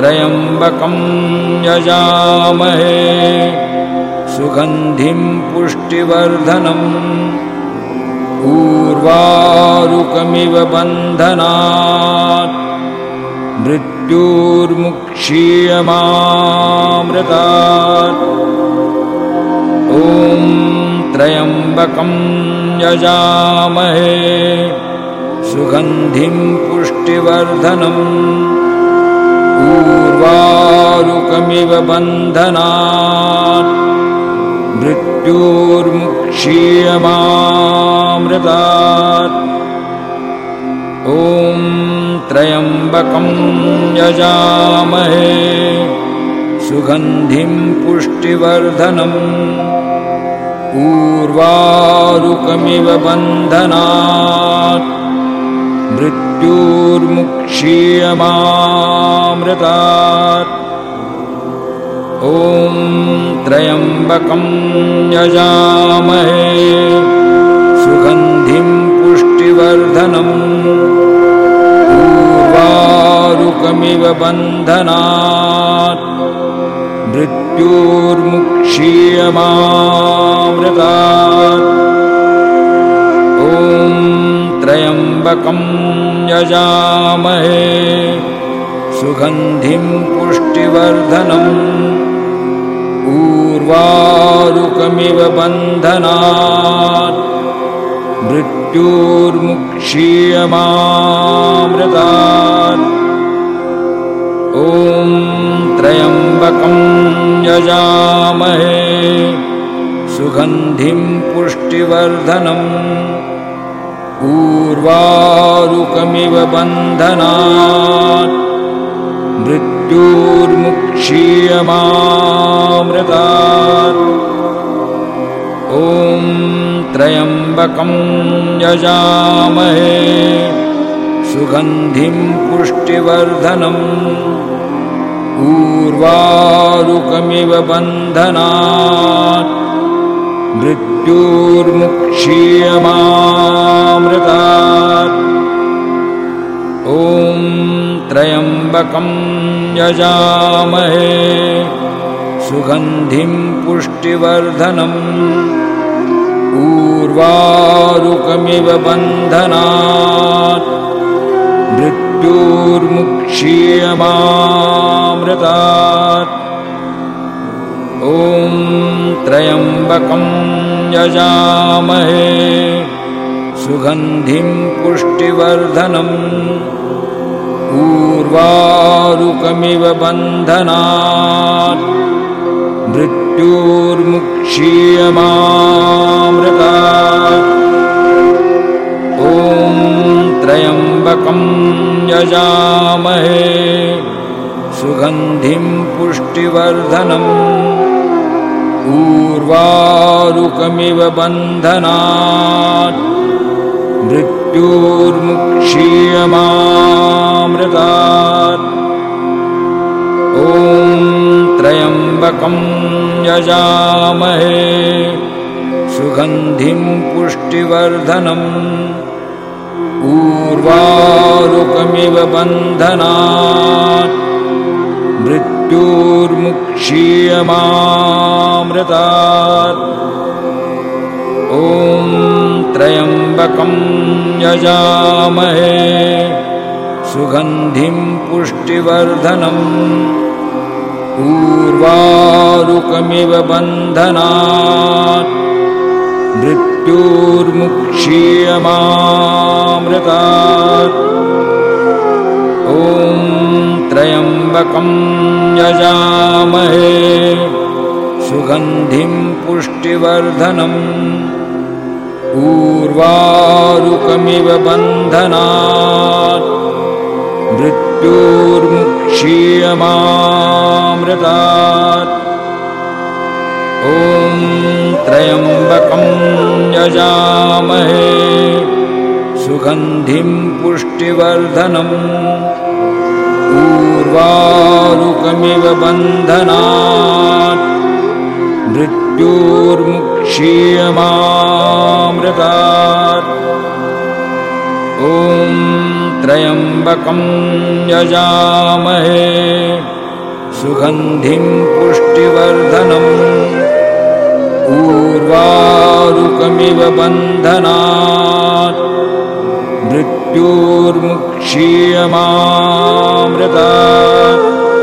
त्र्यम्बकं यजामहे। सुगन्धिं पुष्टिवर्धनम् पूर्वारुकमिव बन्धनात्। मृत्युर्मुक्षीयमामृतात्। ॐ त्र्यम्बकं यजामहे। सुगन्धिं पुष्टिवर्धनम् पूर्वारुकमिव बन्धनात्। मृत्युर्मुक्षीयमामृतात्। ॐ त्र्यम्बकं यजामहे। सुगन्धिं पुष्टिवर्धनम्। पूर्वारुकमिव बन्धनात् मृत्युर्मुक्षीयमामृतात्। ॐ त्र्यम्बकं यजामहे। सुगन्धिं पुष्टिवर्धनम् पूर्वारुकमिव बन्धनात्। मृत्युर्मुक्षीयमामृतात् यजामहे। सुगन्धिं पुष्टिवर्धनम् पूर्वारुकमिव बन्धनात्। मृत्युर्मुक्षीयमामृतात्। ॐ त्र्यम्बकं यजामहे। सुगन्धिं पुष्टिवर्धनम् पूर्वारुकमिव बन्धनात्। मृत्युर्मुक्षीयमामृतात्। ॐ त्र्यम्बकं यजामहे। सुगन्धिं पुष्टिवर्धनम् पूर्वारुकमिव बन्धनात् मृत्युर्मुक्षीयमामृतात्। ॐ त्र्यम्बकं यजामहे सुगन्धिं पुष्टिवर्धनम्। पूर्वारुकमिव बन्धनात्। मृत्युर्मुक्षीयमामृतात् त्र्यम्बकं यजामहे। सुगन्धिं पुष्टिवर्धनम्। पूर्वारुकमिव बन्धनात्। मृत्युर्मुक्षीयमामृतात्। ॐ त्र्यम्बकं यजामहे। सुगन्धिं पुष्टिवर्धनम् पूर्वारुकमिव बन्धनात् मृत्युर्मुक्षीयमामृतात्। ॐ त्र्यम्बकं यजामहे सुगन्धिं पुष्टिवर्धनम् पूर्वारुकमिव बन्धनात् मृत्युर्मुक्षीयमामृतात् ॐ त्र्यम्बकं यजामहे। सुगन्धिं पुष्टिवर्धनम् पूर्वारुकमिव बन्धनात्। मृत्युर्मुक्षीयमामृतात् यजामहे। सुगन्धिं पुष्टिवर्धनम् पूर्वारुकमिव बन्धनात्। मृत्युर्मुक्षीयमामृतात्। ॐ त्र्यम्बकं यजामहे। सुगन्धिं पुष्टिवर्धनम् पूर्वारुकमिव बन्धनात्। मृत्युर्मुक्षीयमामृतात्। ॐ त्र्यम्बकं यजामहे। सुगन्धिं पुष्टिवर्धनम् पूर्वारुकमिव बन्धनात्। मृत्युर्मुक्षीयमामृतात्